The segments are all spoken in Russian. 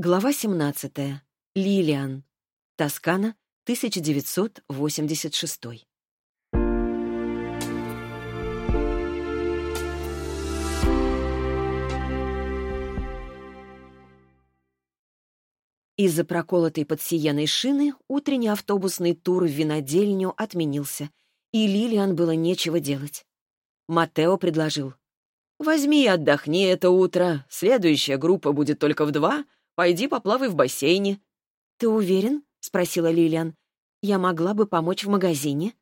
Глава 17. Лилиан. Тоскана, 1986. Из-за проколотой под сиеной шины утренний автобусный тур в винодельню отменился, и Лилиан было нечего делать. Матео предложил. «Возьми и отдохни это утро. Следующая группа будет только в два. Пойди поплавай в бассейне». «Ты уверен?» — спросила Лилиан. «Я могла бы помочь в магазине».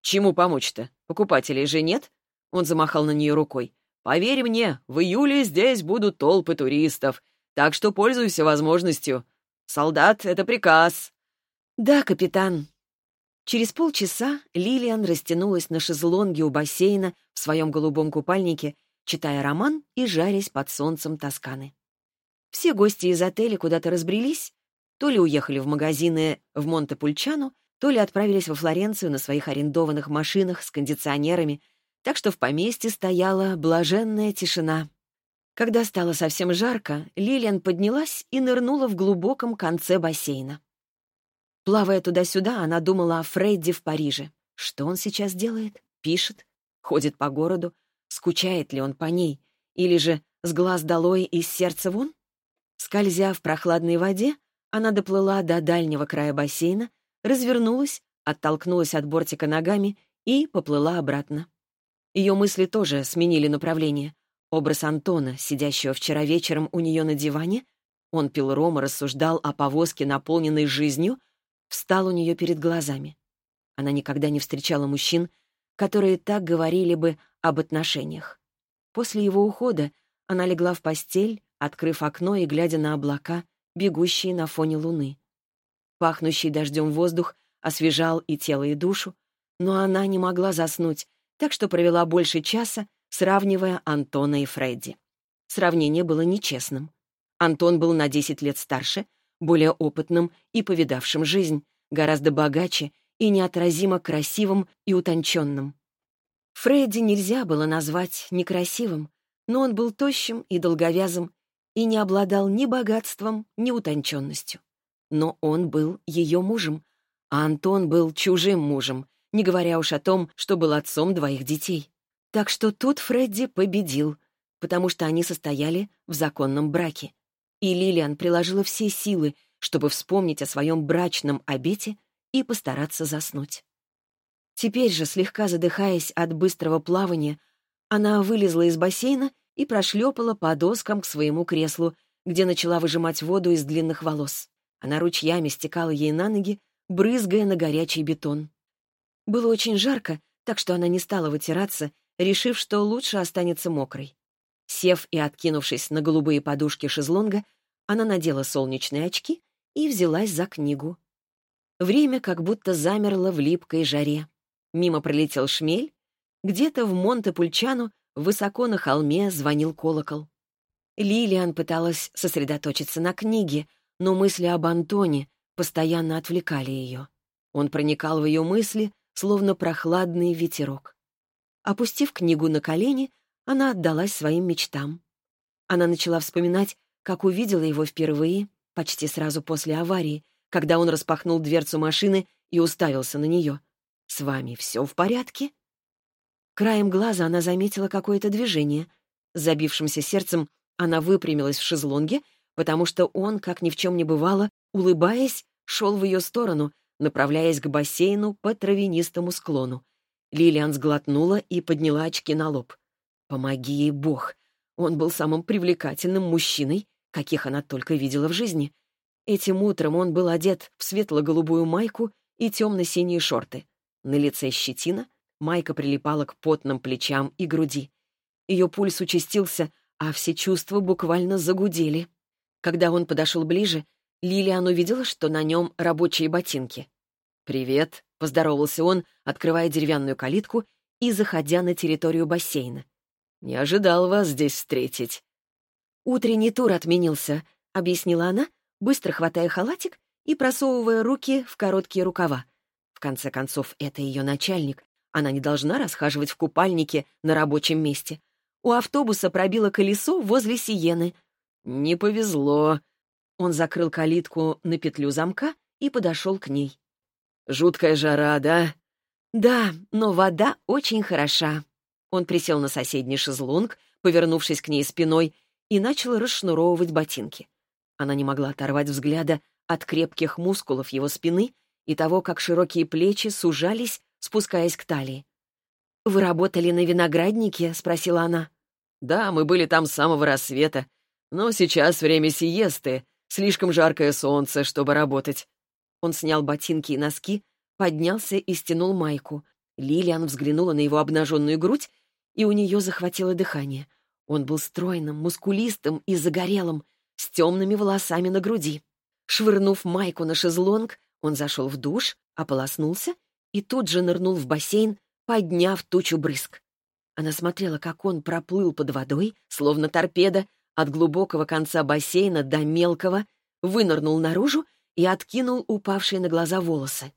«Чему помочь-то? Покупателей же нет?» Он замахал на нее рукой. «Поверь мне, в июле здесь будут толпы туристов, так что пользуйся возможностью. Солдат — это приказ». «Да, капитан». Через полчаса Лилиан растянулась на шезлонге у бассейна в своем голубом купальнике читая роман и жарясь под солнцем Тосканы. Все гости из отеля куда-то разбрелись, то ли уехали в магазины в Монте-Пульчано, то ли отправились во Флоренцию на своих арендованных машинах с кондиционерами, так что в поместье стояла блаженная тишина. Когда стало совсем жарко, Лилиан поднялась и нырнула в глубоком конце бассейна. Плавая туда-сюда, она думала о Фредди в Париже. Что он сейчас делает? Пишет? Ходит по городу? Скучает ли он по ней? Или же с глаз долой и с сердца вон? Скользя в прохладной воде, она доплыла до дальнего края бассейна, развернулась, оттолкнулась от бортика ногами и поплыла обратно. Ее мысли тоже сменили направление. Образ Антона, сидящего вчера вечером у нее на диване, он пил ром и рассуждал о повозке, наполненной жизнью, встал у нее перед глазами. Она никогда не встречала мужчин, которые так говорили бы об отношениях. После его ухода она легла в постель, открыв окно и глядя на облака, бегущие на фоне луны. Пахнущий дождем воздух освежал и тело, и душу, но она не могла заснуть, так что провела больше часа, сравнивая Антона и Фредди. Сравнение было нечестным. Антон был на 10 лет старше, более опытным и повидавшим жизнь, гораздо богаче и неотразимо красивым и утонченным. Фредди нельзя было назвать некрасивым, но он был тощим и долговязым и не обладал ни богатством, ни утонченностью. Но он был ее мужем, а Антон был чужим мужем, не говоря уж о том, что был отцом двоих детей. Так что тут Фредди победил, потому что они состояли в законном браке. И Лилиан приложила все силы, чтобы вспомнить о своем брачном обете и постараться заснуть. Теперь же, слегка задыхаясь от быстрого плавания, она вылезла из бассейна и прошлепала по доскам к своему креслу, где начала выжимать воду из длинных волос. Она ручьями стекала ей на ноги, брызгая на горячий бетон. Было очень жарко, так что она не стала вытираться, решив, что лучше останется мокрой. Сев и откинувшись на голубые подушки шезлонга, она надела солнечные очки и взялась за книгу. Время как будто замерло в липкой жаре. Мимо пролетел шмель. Где-то в Монте-Пульчано, высоко на холме, звонил колокол. Лилиан пыталась сосредоточиться на книге, но мысли об Антоне постоянно отвлекали ее. Он проникал в ее мысли, словно прохладный ветерок. Опустив книгу на колени, она отдалась своим мечтам. Она начала вспоминать, как увидела его впервые, почти сразу после аварии, когда он распахнул дверцу машины и уставился на нее. «С вами все в порядке?» Краем глаза она заметила какое-то движение. забившимся сердцем она выпрямилась в шезлонге, потому что он, как ни в чем не бывало, улыбаясь, шел в ее сторону, направляясь к бассейну по травянистому склону. Лилиан сглотнула и подняла очки на лоб. «Помоги ей, Бог!» Он был самым привлекательным мужчиной, каких она только видела в жизни. Этим утром он был одет в светло-голубую майку и темно-синие шорты. На лице щетина, майка прилипала к потным плечам и груди. Ее пульс участился, а все чувства буквально загудели. Когда он подошел ближе, Лилиан увидела, что на нем рабочие ботинки. «Привет», — поздоровался он, открывая деревянную калитку и заходя на территорию бассейна. «Не ожидал вас здесь встретить». «Утренний тур отменился», — объяснила она, быстро хватая халатик и просовывая руки в короткие рукава. В конце концов, это ее начальник. Она не должна расхаживать в купальнике на рабочем месте. У автобуса пробило колесо возле Сиены. «Не повезло». Он закрыл калитку на петлю замка и подошел к ней. «Жуткая жара, да?» «Да, но вода очень хороша». Он присел на соседний шезлонг, повернувшись к ней спиной, и начал расшнуровывать ботинки. Она не могла оторвать взгляда от крепких мускулов его спины и того, как широкие плечи сужались, спускаясь к талии. «Вы работали на винограднике?» — спросила она. «Да, мы были там с самого рассвета. Но сейчас время сиесты. Слишком жаркое солнце, чтобы работать». Он снял ботинки и носки, поднялся и стянул майку. Лилиан взглянула на его обнаженную грудь, и у нее захватило дыхание. Он был стройным, мускулистым и загорелым, с темными волосами на груди. Швырнув майку на шезлонг, он зашел в душ, ополоснулся и тут же нырнул в бассейн, подняв тучу брызг. Она смотрела, как он проплыл под водой, словно торпеда, от глубокого конца бассейна до мелкого, вынырнул наружу и откинул упавшие на глаза волосы.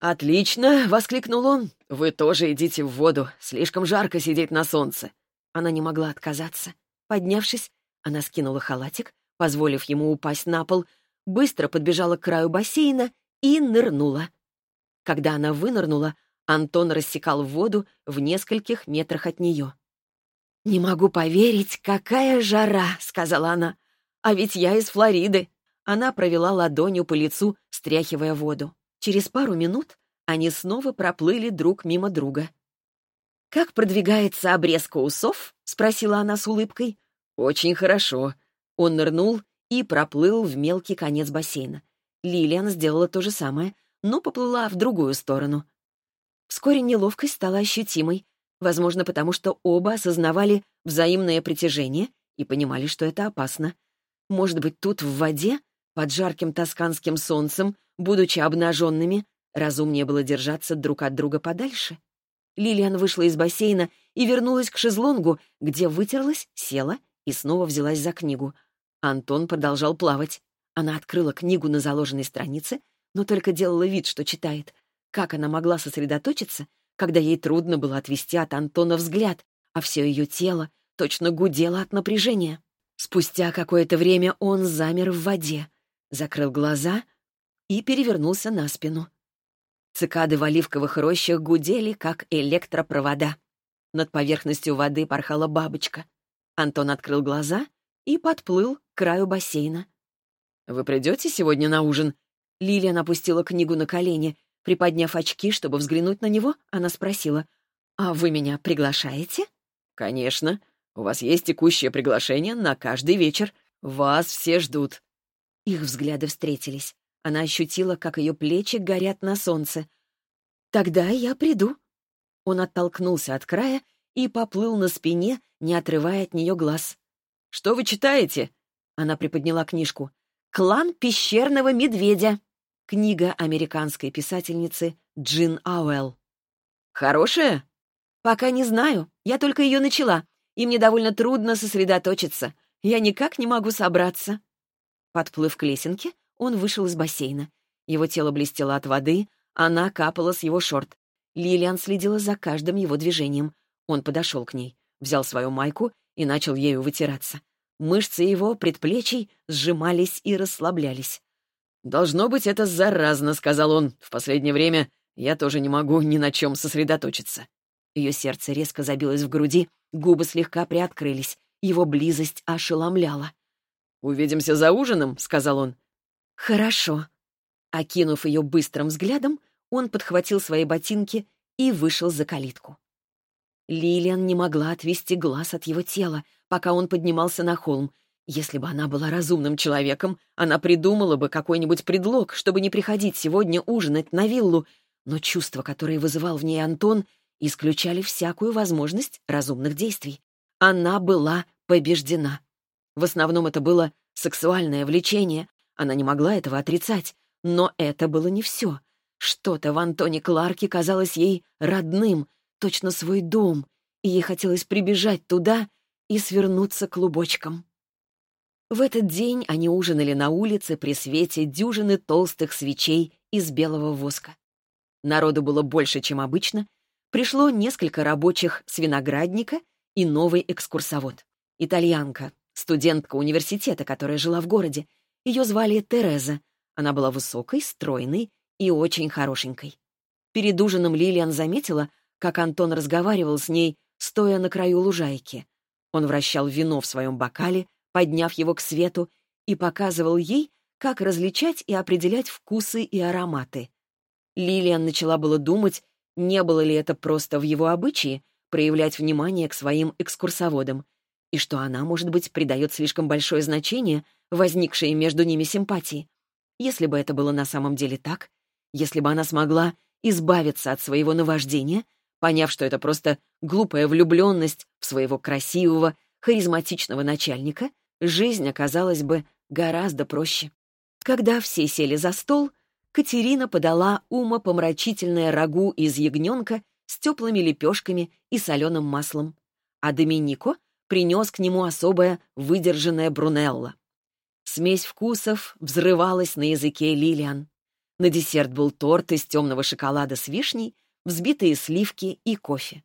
«Отлично!» — воскликнул он. «Вы тоже идите в воду. Слишком жарко сидеть на солнце». Она не могла отказаться. Поднявшись, она скинула халатик, позволив ему упасть на пол, быстро подбежала к краю бассейна и нырнула. Когда она вынырнула, Антон рассекал воду в нескольких метрах от нее. «Не могу поверить, какая жара!» — сказала она. «А ведь я из Флориды!» Она провела ладонью по лицу, стряхивая воду. Через пару минут они снова проплыли друг мимо друга. «Как продвигается обрезка усов?» — спросила она с улыбкой. «Очень хорошо». Он нырнул и проплыл в мелкий конец бассейна. Лилиан сделала то же самое, но поплыла в другую сторону. Вскоре неловкость стала ощутимой, возможно, потому что оба осознавали взаимное притяжение и понимали, что это опасно. Может быть, тут, в воде, под жарким тосканским солнцем, будучи обнаженными, разумнее было держаться друг от друга подальше? Лилиан вышла из бассейна и вернулась к шезлонгу, где вытерлась, села и снова взялась за книгу. Антон продолжал плавать. Она открыла книгу на заложенной странице, но только делала вид, что читает. Как она могла сосредоточиться, когда ей трудно было отвести от Антона взгляд, а все ее тело точно гудело от напряжения? Спустя какое-то время он замер в воде, закрыл глаза и перевернулся на спину. Цикады в оливковых рощах гудели, как электропровода. Над поверхностью воды порхала бабочка. Антон открыл глаза и подплыл к краю бассейна. «Вы придете сегодня на ужин?» Лилиан опустила книгу на колени. Приподняв очки, чтобы взглянуть на него, она спросила, «А вы меня приглашаете?» «Конечно. У вас есть текущее приглашение на каждый вечер. Вас все ждут». Их взгляды встретились. Она ощутила, как ее плечи горят на солнце. «Тогда я приду». Он оттолкнулся от края и поплыл на спине, не отрывая от нее глаз. «Что вы читаете?» Она приподняла книжку. «Клан пещерного медведя». Книга американской писательницы Джин Ауэлл. «Хорошая?» «Пока не знаю. Я только ее начала, и мне довольно трудно сосредоточиться. Я никак не могу собраться». Подплыв к лесенке, он вышел из бассейна. Его тело блестело от воды, она капала с его шорт. Лилиан следила за каждым его движением. Он подошел к ней, взял свою майку и начал ею вытираться. Мышцы его предплечий сжимались и расслаблялись. «Должно быть, это заразно», — сказал он. «В последнее время я тоже не могу ни на чем сосредоточиться». Ее сердце резко забилось в груди, губы слегка приоткрылись. Его близость ошеломляла. «Увидимся за ужином», — сказал он. «Хорошо». Окинув ее быстрым взглядом, он подхватил свои ботинки и вышел за калитку. Лилиан не могла отвести глаз от его тела, пока он поднимался на холм, если бы она была разумным человеком, она придумала бы какой-нибудь предлог, чтобы не приходить сегодня ужинать на виллу, но чувства, которые вызывал в ней Антон, исключали всякую возможность разумных действий. Она была побеждена. В основном это было сексуальное влечение, она не могла этого отрицать, но это было не все. Что-то в Антоне Кларке казалось ей родным, точно свой дом, и ей хотелось прибежать туда и свернуться клубочком. В этот день они ужинали на улице при свете дюжины толстых свечей из белого воска. Народу было больше, чем обычно. Пришло несколько рабочих с виноградника и новый экскурсовод. Итальянка, студентка университета, которая жила в городе. Ее звали Тереза. Она была высокой, стройной и очень хорошенькой. Перед ужином Лилиан заметила, как Антон разговаривал с ней, стоя на краю лужайки. Он вращал вино в своем бокале, подняв его к свету, и показывал ей, как различать и определять вкусы и ароматы. Лилиан начала было думать, не было ли это просто в его обычае проявлять внимание к своим экскурсоводам, и что она, может быть, придает слишком большое значение возникшей между ними симпатии. Если бы это было на самом деле так, если бы она смогла избавиться от своего наваждения, поняв, что это просто глупая влюбленность в своего красивого, харизматичного начальника, жизнь оказалась бы гораздо проще. Когда все сели за стол, Катерина подала умопомрачительное рагу из ягненка с теплыми лепешками и соленым маслом, а Доминико принес к нему особое выдержанное брунелло. Смесь вкусов взрывалась на языке Лилиан. На десерт был торт из темного шоколада с вишней, взбитые сливки и кофе.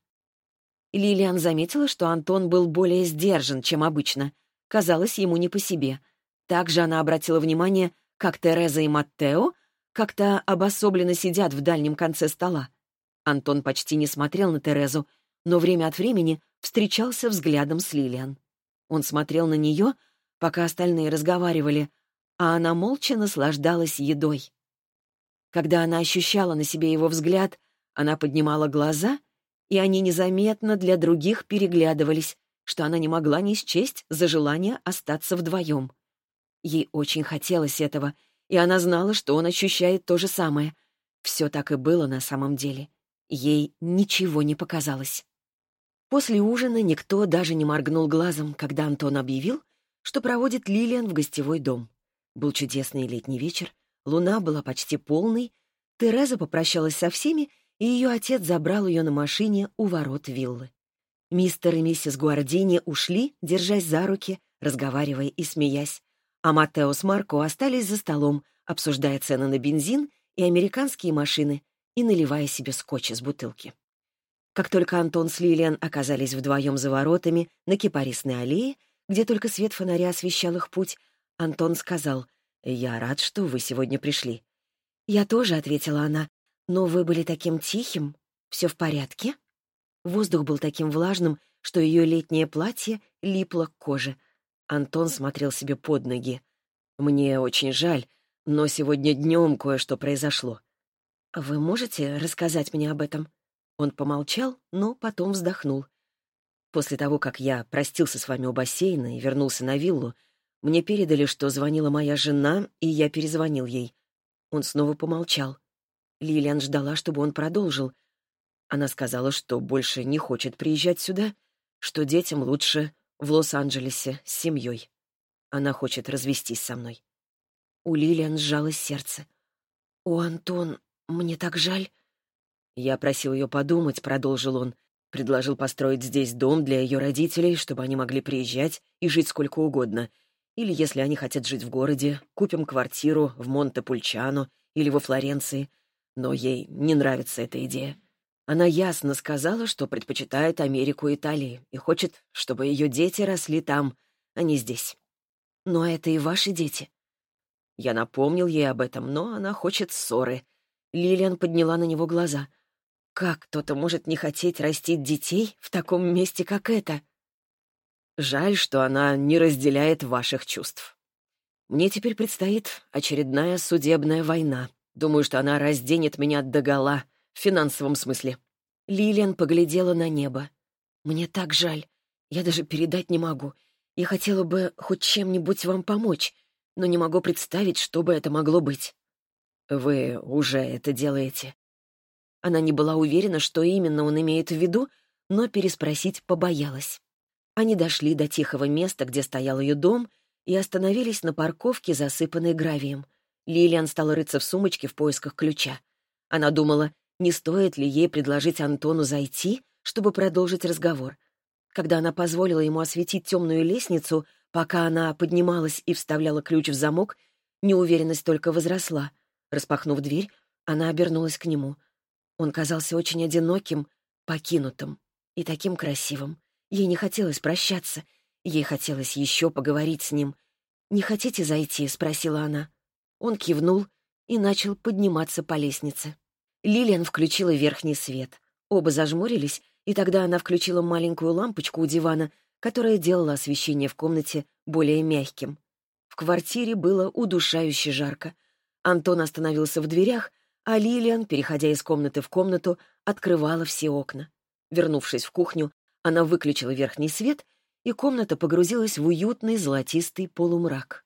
Лилиан заметила, что Антон был более сдержан, чем обычно. Казалось, ему не по себе. Также она обратила внимание, как Тереза и Маттео как-то обособленно сидят в дальнем конце стола. Антон почти не смотрел на Терезу, но время от времени встречался взглядом с Лилиан. Он смотрел на нее, пока остальные разговаривали, а она молча наслаждалась едой. Когда она ощущала на себе его взгляд, она поднимала глаза, и они незаметно для других переглядывались, что она не могла не счесть за желание остаться вдвоем. Ей очень хотелось этого — и она знала, что он ощущает то же самое. Все так и было на самом деле. Ей ничего не показалось. После ужина никто даже не моргнул глазом, когда Антон объявил, что проводит Лилиан в гостевой дом. Был чудесный летний вечер, луна была почти полной, Тереза попрощалась со всеми, и ее отец забрал ее на машине у ворот виллы. Мистер и миссис Гуардини ушли, держась за руки, разговаривая и смеясь, а Матео с Марко остались за столом, обсуждая цены на бензин и американские машины и наливая себе скотч из бутылки. Как только Антон с Лилиан оказались вдвоем за воротами на Кипарисной аллее, где только свет фонаря освещал их путь, Антон сказал, «Я рад, что вы сегодня пришли». «Я тоже», — ответила она, «но вы были таким тихим. Все в порядке?» Воздух был таким влажным, что ее летнее платье липло к коже — Антон смотрел себе под ноги. «Мне очень жаль, но сегодня днем кое-что произошло». «Вы можете рассказать мне об этом?» Он помолчал, но потом вздохнул. «После того, как я простился с вами у бассейна и вернулся на виллу, мне передали, что звонила моя жена, и я перезвонил ей. Он снова помолчал. Лилиан ждала, чтобы он продолжил. Она сказала, что больше не хочет приезжать сюда, что детям лучше в Лос-Анджелесе с семьей. Она хочет развестись со мной. У Лилиан сжалось сердце. «О, Антон, мне так жаль». Я просил ее подумать, продолжил он. Предложил построить здесь дом для ее родителей, чтобы они могли приезжать и жить сколько угодно. Или, если они хотят жить в городе, купим квартиру в Монте-Пульчано или во Флоренции. Но ей не нравится эта идея. Она ясно сказала, что предпочитает Америку Италии и хочет, чтобы ее дети росли там, а не здесь. Но это и ваши дети. Я напомнил ей об этом, но она хочет ссоры. Лилиан подняла на него глаза. Как кто-то может не хотеть растить детей в таком месте, как это? Жаль, что она не разделяет ваших чувств. Мне теперь предстоит очередная судебная война. Думаю, что она разденет меня догола — финансовом смысле. Лилиан поглядела на небо. «Мне так жаль. Я даже передать не могу. Я хотела бы хоть чем-нибудь вам помочь, но не могу представить, что бы это могло быть». «Вы уже это делаете». Она не была уверена, что именно он имеет в виду, но переспросить побоялась. Они дошли до тихого места, где стоял ее дом, и остановились на парковке, засыпанной гравием. Лилиан стала рыться в сумочке в поисках ключа. Она думала, не стоит ли ей предложить Антону зайти, чтобы продолжить разговор. Когда она позволила ему осветить темную лестницу, пока она поднималась и вставляла ключ в замок, неуверенность только возросла. Распахнув дверь, она обернулась к нему. Он казался очень одиноким, покинутым и таким красивым. Ей не хотелось прощаться, ей хотелось еще поговорить с ним. «Не хотите зайти?» — спросила она. Он кивнул и начал подниматься по лестнице. Лилиан включила верхний свет. Оба зажмурились, и тогда она включила маленькую лампочку у дивана, которая делала освещение в комнате более мягким. В квартире было удушающе жарко. Антон остановился в дверях, а Лилиан, переходя из комнаты в комнату, открывала все окна. Вернувшись в кухню, она выключила верхний свет, и комната погрузилась в уютный золотистый полумрак.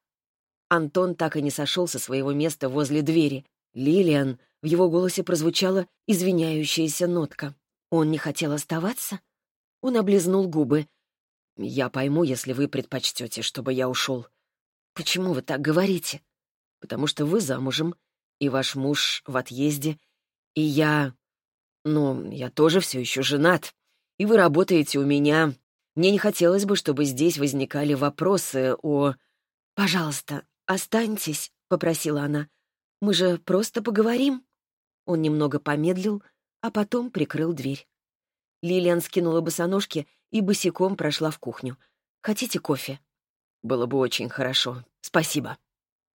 Антон так и не сошел со своего места возле двери. Лилиан, в его голосе прозвучала извиняющаяся нотка. Он не хотел оставаться? Он облизнул губы. «Я пойму, если вы предпочтете, чтобы я ушел». «Почему вы так говорите?» «Потому что вы замужем, и ваш муж в отъезде, и я... Ну, я тоже все еще женат, и вы работаете у меня. Мне не хотелось бы, чтобы здесь возникали вопросы о... «Пожалуйста, останьтесь», — попросила она. «Мы же просто поговорим». Он немного помедлил, а потом прикрыл дверь. Лилиан скинула босоножки и босиком прошла в кухню. «Хотите кофе?» «Было бы очень хорошо. Спасибо».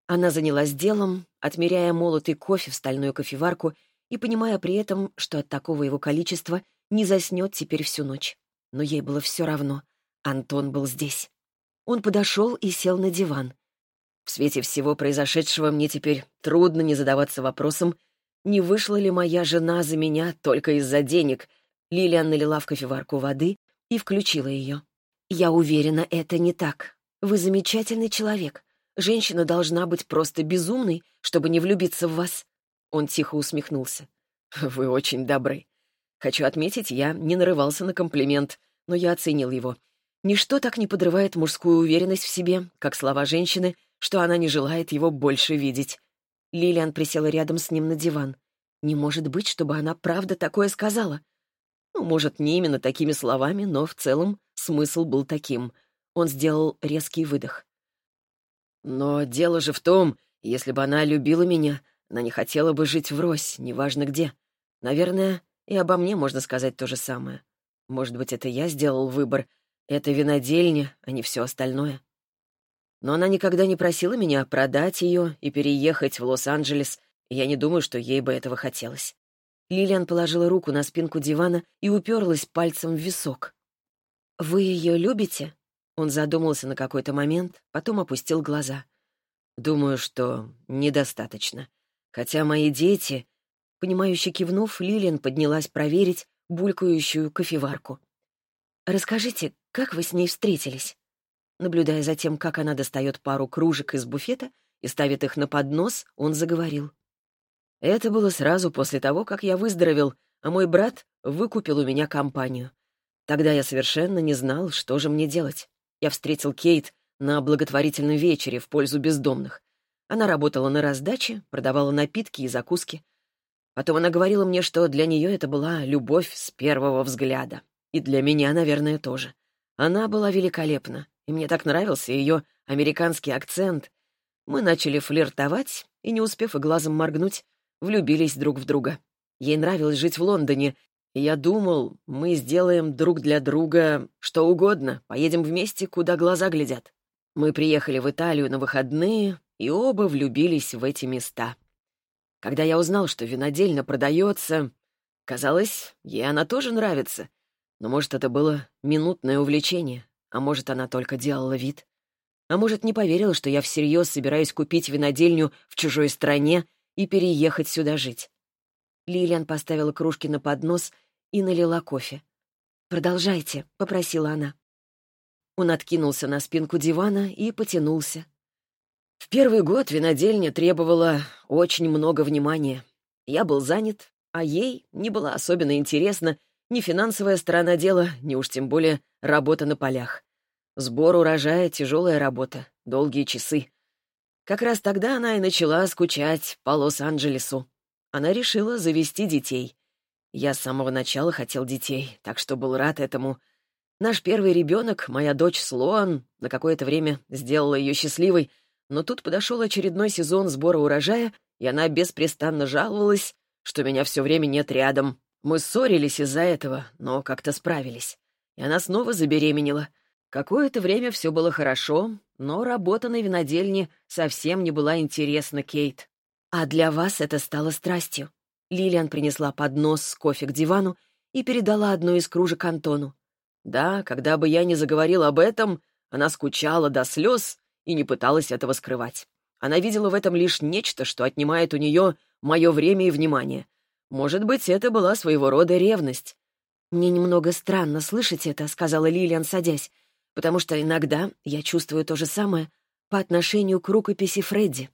Она занялась делом, отмеряя молотый кофе в стальную кофеварку и понимая при этом, что от такого его количества не заснет теперь всю ночь. Но ей было все равно. Антон был здесь. Он подошел и сел на диван. В свете всего произошедшего мне теперь трудно не задаваться вопросом, не вышла ли моя жена за меня только из-за денег. Лилиан налила в кофеварку воды и включила ее. «Я уверена, это не так. Вы замечательный человек. Женщина должна быть просто безумной, чтобы не влюбиться в вас». Он тихо усмехнулся. «Вы очень добры. Хочу отметить, я не нарывался на комплимент, но я оценил его. Ничто так не подрывает мужскую уверенность в себе, как слова женщины, что она не желает его больше видеть. Лилиан присела рядом с ним на диван. Не может быть, чтобы она правда такое сказала. Ну, может, не именно такими словами, но в целом смысл был таким. Он сделал резкий выдох. Но дело же в том, если бы она любила меня, она не хотела бы жить врозь, неважно где. Наверное, и обо мне можно сказать то же самое. Может быть, это я сделал выбор. Это винодельня, а не все остальное. Но она никогда не просила меня продать ее и переехать в Лос-Анджелес, я не думаю, что ей бы этого хотелось. Лилиан положила руку на спинку дивана и уперлась пальцем в висок. «Вы ее любите?» Он задумался на какой-то момент, потом опустил глаза. «Думаю, что недостаточно. Хотя мои дети...» Понимающе кивнув, Лилиан поднялась проверить булькающую кофеварку. «Расскажите, как вы с ней встретились?» Наблюдая за тем, как она достает пару кружек из буфета и ставит их на поднос, он заговорил. «Это было сразу после того, как я выздоровел, а мой брат выкупил у меня компанию. Тогда я совершенно не знал, что же мне делать. Я встретил Кейт на благотворительном вечере в пользу бездомных. Она работала на раздаче, продавала напитки и закуски. Потом она говорила мне, что для нее это была любовь с первого взгляда. И для меня, наверное, тоже. Она была великолепна, и мне так нравился ее американский акцент. Мы начали флиртовать, и, не успев и глазом моргнуть, влюбились друг в друга. Ей нравилось жить в Лондоне, и я думал, мы сделаем друг для друга что угодно, поедем вместе, куда глаза глядят. Мы приехали в Италию на выходные, и оба влюбились в эти места. Когда я узнал, что винодельня продается, казалось, ей она тоже нравится. Но, может, это было минутное увлечение, а может, она только делала вид. А может, не поверила, что я всерьез собираюсь купить винодельню в чужой стране и переехать сюда жить. Лилиан поставила кружки на поднос и налила кофе. «Продолжайте», — попросила она. Он откинулся на спинку дивана и потянулся. В первый год винодельня требовала очень много внимания. Я был занят, а ей не была особенно интересна ни финансовая сторона дела, ни уж тем более работа на полях. Сбор урожая — тяжелая работа, долгие часы. Как раз тогда она и начала скучать по Лос-Анджелесу. Она решила завести детей. Я с самого начала хотел детей, так что был рад этому. Наш первый ребенок, моя дочь Слоан, на какое-то время сделала ее счастливой, но тут подошел очередной сезон сбора урожая, и она беспрестанно жаловалась, что меня все время нет рядом. Мы ссорились из-за этого, но как-то справились. И она снова забеременела — Какое-то время все было хорошо, но работа на винодельне совсем не была интересна Кейт. А для вас это стало страстью. Лилиан принесла поднос с кофе к дивану и передала одну из кружек Антону. Да, когда бы я не заговорил об этом, она скучала до слез и не пыталась этого скрывать. Она видела в этом лишь нечто, что отнимает у нее мое время и внимание. Может быть, это была своего рода ревность. «Мне немного странно слышать это», — сказала Лилиан, садясь, «потому что иногда я чувствую то же самое по отношению к рукописи Фредди.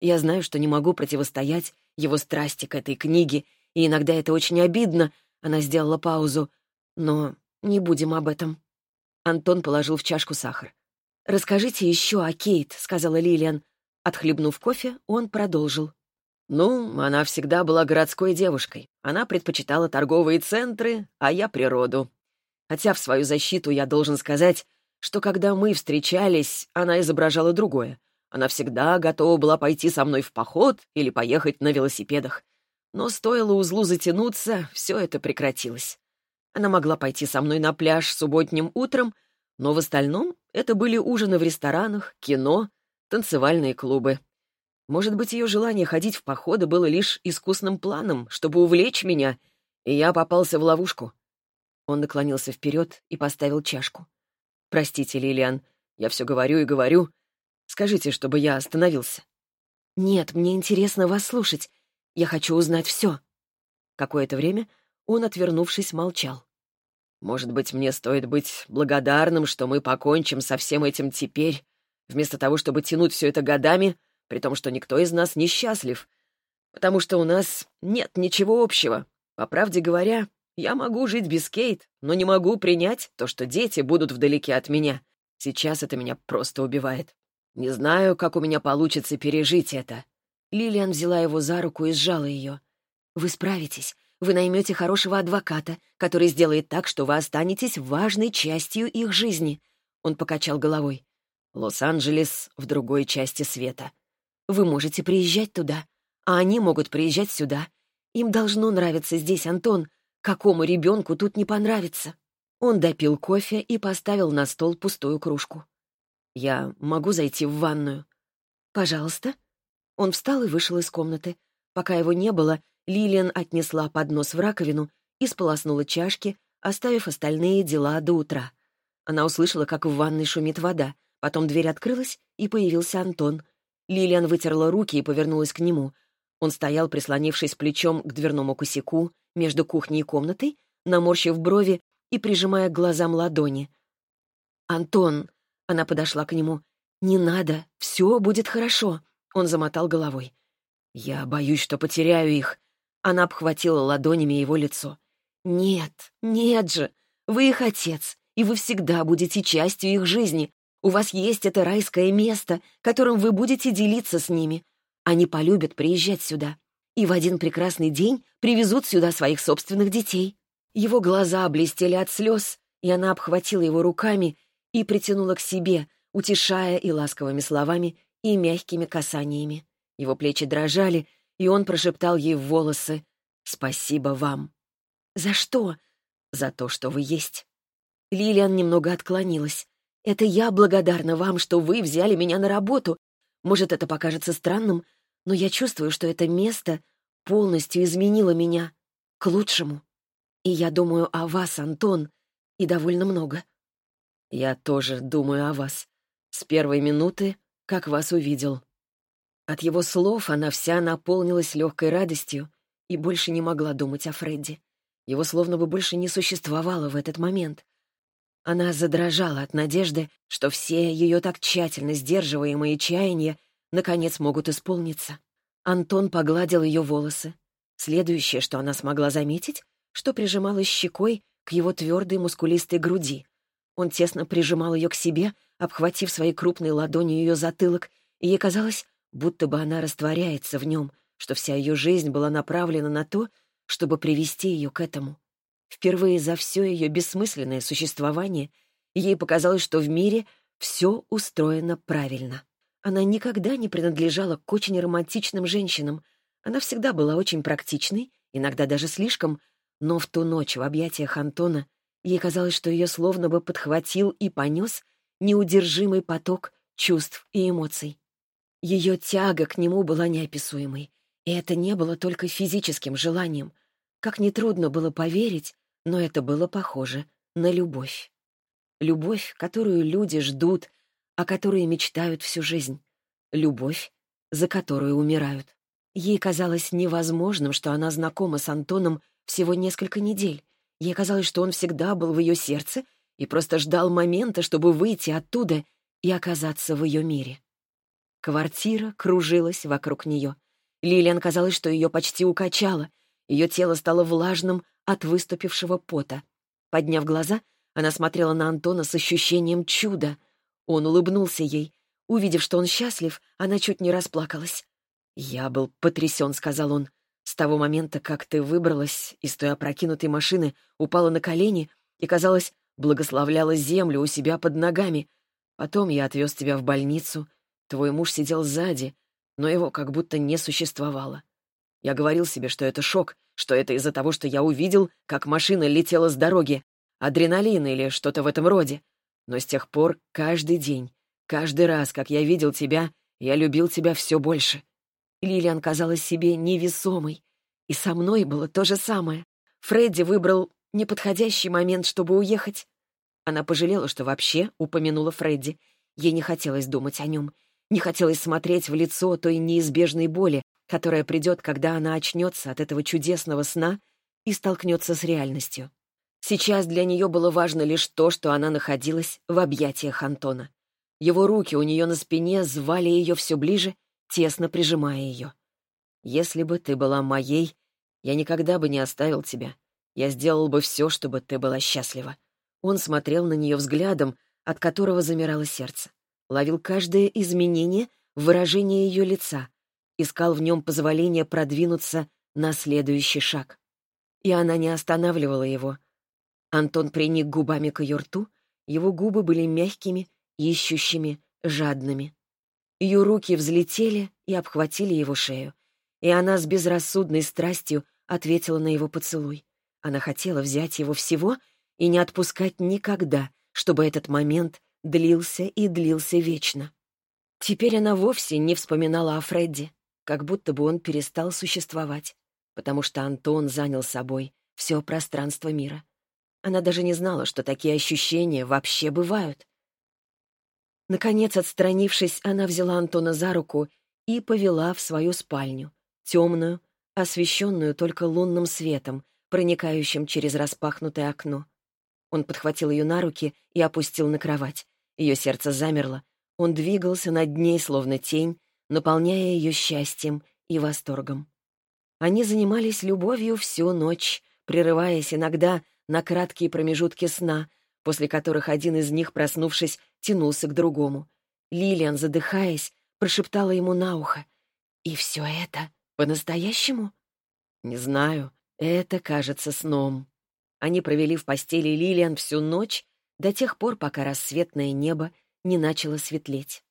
Я знаю, что не могу противостоять его страсти к этой книге, и иногда это очень обидно», — она сделала паузу, «но не будем об этом». Антон положил в чашку сахар. «Расскажите еще о Кейт», — сказала Лилиан. Отхлебнув кофе, он продолжил. «Ну, она всегда была городской девушкой. Она предпочитала торговые центры, а я — природу. Хотя в свою защиту я должен сказать, что когда мы встречались, она изображала другое. Она всегда готова была пойти со мной в поход или поехать на велосипедах. Но стоило узлу затянуться, все это прекратилось. Она могла пойти со мной на пляж субботним утром, но в остальном это были ужины в ресторанах, кино, танцевальные клубы. Может быть, ее желание ходить в походы было лишь искусным планом, чтобы увлечь меня, и я попался в ловушку. Он наклонился вперед и поставил чашку. «Простите, Лилиан, я все говорю и говорю. Скажите, чтобы я остановился». «Нет, мне интересно вас слушать. Я хочу узнать все». Какое-то время он, отвернувшись, молчал. «Может быть, мне стоит быть благодарным, что мы покончим со всем этим теперь, вместо того, чтобы тянуть все это годами, при том, что никто из нас не счастлив, потому что у нас нет ничего общего. По правде говоря, я могу жить без Кейт, но не могу принять то, что дети будут вдалеке от меня. Сейчас это меня просто убивает. Не знаю, как у меня получится пережить это». Лилиан взяла его за руку и сжала ее. «Вы справитесь. Вы наймете хорошего адвоката, который сделает так, что вы останетесь важной частью их жизни». Он покачал головой. «Лос-Анджелес в другой части света. Вы можете приезжать туда, а они могут приезжать сюда. Им должно нравиться здесь, Антон. Какому ребенку тут не понравится?» Он допил кофе и поставил на стол пустую кружку. «Я могу зайти в ванную?» «Пожалуйста». Он встал и вышел из комнаты. Пока его не было, Лилиан отнесла поднос в раковину и сполоснула чашки, оставив остальные дела до утра. Она услышала, как в ванной шумит вода. Потом дверь открылась, и появился Антон. Лилиан вытерла руки и повернулась к нему. Он стоял, прислонившись плечом к дверному косяку между кухней и комнатой, наморщив брови и прижимая к глазам ладони. «Антон!» — она подошла к нему. «Не надо, все будет хорошо!» Он замотал головой. «Я боюсь, что потеряю их». Она обхватила ладонями его лицо. «Нет, нет же! Вы их отец, и вы всегда будете частью их жизни. У вас есть это райское место, которым вы будете делиться с ними. Они полюбят приезжать сюда. И в один прекрасный день привезут сюда своих собственных детей». Его глаза блестели от слез, и она обхватила его руками и притянула к себе, утешая и ласковыми словами, и мягкими касаниями. Его плечи дрожали, и он прошептал ей в волосы «Спасибо вам». «За что?» «За то, что вы есть». Лилиан немного отклонилась. Это я благодарна вам, что вы взяли меня на работу. Может, это покажется странным, но я чувствую, что это место полностью изменило меня к лучшему. И я думаю о вас, Антон, и довольно много. Я тоже думаю о вас. С первой минуты, как вас увидел. От его слов она вся наполнилась легкой радостью и больше не могла думать о Фредди. Его словно бы больше не существовало в этот момент. Она задрожала от надежды, что все ее так тщательно сдерживаемые чаяния наконец могут исполниться. Антон погладил ее волосы. Следующее, что она смогла заметить, что прижималась щекой к его твердой мускулистой груди. Он тесно прижимал ее к себе, обхватив своей крупной ладонью ее затылок, и ей казалось, будто бы она растворяется в нем, что вся ее жизнь была направлена на то, чтобы привести ее к этому. Впервые за все ее бессмысленное существование ей показалось, что в мире все устроено правильно. Она никогда не принадлежала к очень романтичным женщинам. Она всегда была очень практичной, иногда даже слишком, но в ту ночь в объятиях Антона ей казалось, что ее словно бы подхватил и понес неудержимый поток чувств и эмоций. Ее тяга к нему была неописуемой, и это не было только физическим желанием. Как нетрудно было поверить, но это было похоже на любовь. Любовь, которую люди ждут, о которой мечтают всю жизнь. Любовь, за которую умирают. Ей казалось невозможным, что она знакома с Антоном всего несколько недель. Ей казалось, что он всегда был в ее сердце и просто ждал момента, чтобы выйти оттуда и оказаться в ее мире. Квартира кружилась вокруг нее. Лилиан казалось, что ее почти укачало. Ее тело стало влажным от выступившего пота. Подняв глаза, она смотрела на Антона с ощущением чуда. Он улыбнулся ей. Увидев, что он счастлив, она чуть не расплакалась. «Я был потрясен», — сказал он. «С того момента, как ты выбралась из той опрокинутой машины, упала на колени и, казалось, благословляла землю у себя под ногами. Потом я отвез тебя в больницу. Твой муж сидел сзади, но его как будто не существовало. Я говорил себе, что это шок, что это из-за того, что я увидел, как машина летела с дороги, адреналин или что-то в этом роде. Но с тех пор каждый день, каждый раз, как я видел тебя, я любил тебя все больше. Лилиан казалась себе невесомой. И со мной было то же самое. Фредди выбрал неподходящий момент, чтобы уехать. Она пожалела, что вообще упомянула Фредди. Ей не хотелось думать о нем. Не хотелось смотреть в лицо той неизбежной боли, которая придет, когда она очнется от этого чудесного сна и столкнется с реальностью. Сейчас для нее было важно лишь то, что она находилась в объятиях Антона. Его руки у нее на спине звали ее все ближе, тесно прижимая ее. «Если бы ты была моей, я никогда бы не оставил тебя. Я сделал бы все, чтобы ты была счастлива». Он смотрел на нее взглядом, от которого замирало сердце. Ловил каждое изменение в выражении ее лица, искал в нем позволения продвинуться на следующий шаг. И она не останавливала его. Антон приник губами к ее рту, его губы были мягкими, ищущими, жадными. Ее руки взлетели и обхватили его шею, и она с безрассудной страстью ответила на его поцелуй. Она хотела взять его всего и не отпускать никогда, чтобы этот момент длился и длился вечно. Теперь она вовсе не вспоминала о Фредди, как будто бы он перестал существовать, потому что Антон занял собой все пространство мира. Она даже не знала, что такие ощущения вообще бывают. Наконец, отстранившись, она взяла Антона за руку и повела в свою спальню, темную, освещенную только лунным светом, проникающим через распахнутое окно. Он подхватил ее на руки и опустил на кровать. Ее сердце замерло. Он двигался над ней, словно тень, наполняя ее счастьем и восторгом. Они занимались любовью всю ночь, прерываясь иногда на краткие промежутки сна, после которых один из них, проснувшись, тянулся к другому. Лилиан, задыхаясь, прошептала ему на ухо. «И все это по-настоящему?» «Не знаю. Это кажется сном». Они провели в постели Лилиан всю ночь до тех пор, пока рассветное небо не начало светлеть.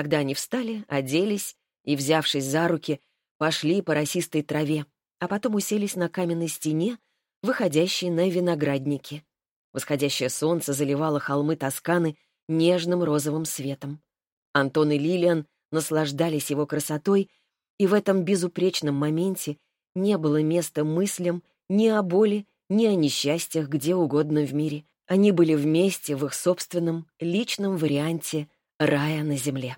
Тогда они встали, оделись и, взявшись за руки, пошли по росистой траве, а потом уселись на каменной стене, выходящей на виноградники. Восходящее солнце заливало холмы Тосканы нежным розовым светом. Антон и Лилиан наслаждались его красотой, и в этом безупречном моменте не было места мыслям ни о боли, ни о несчастьях где угодно в мире. Они были вместе в их собственном, личном варианте рая на земле.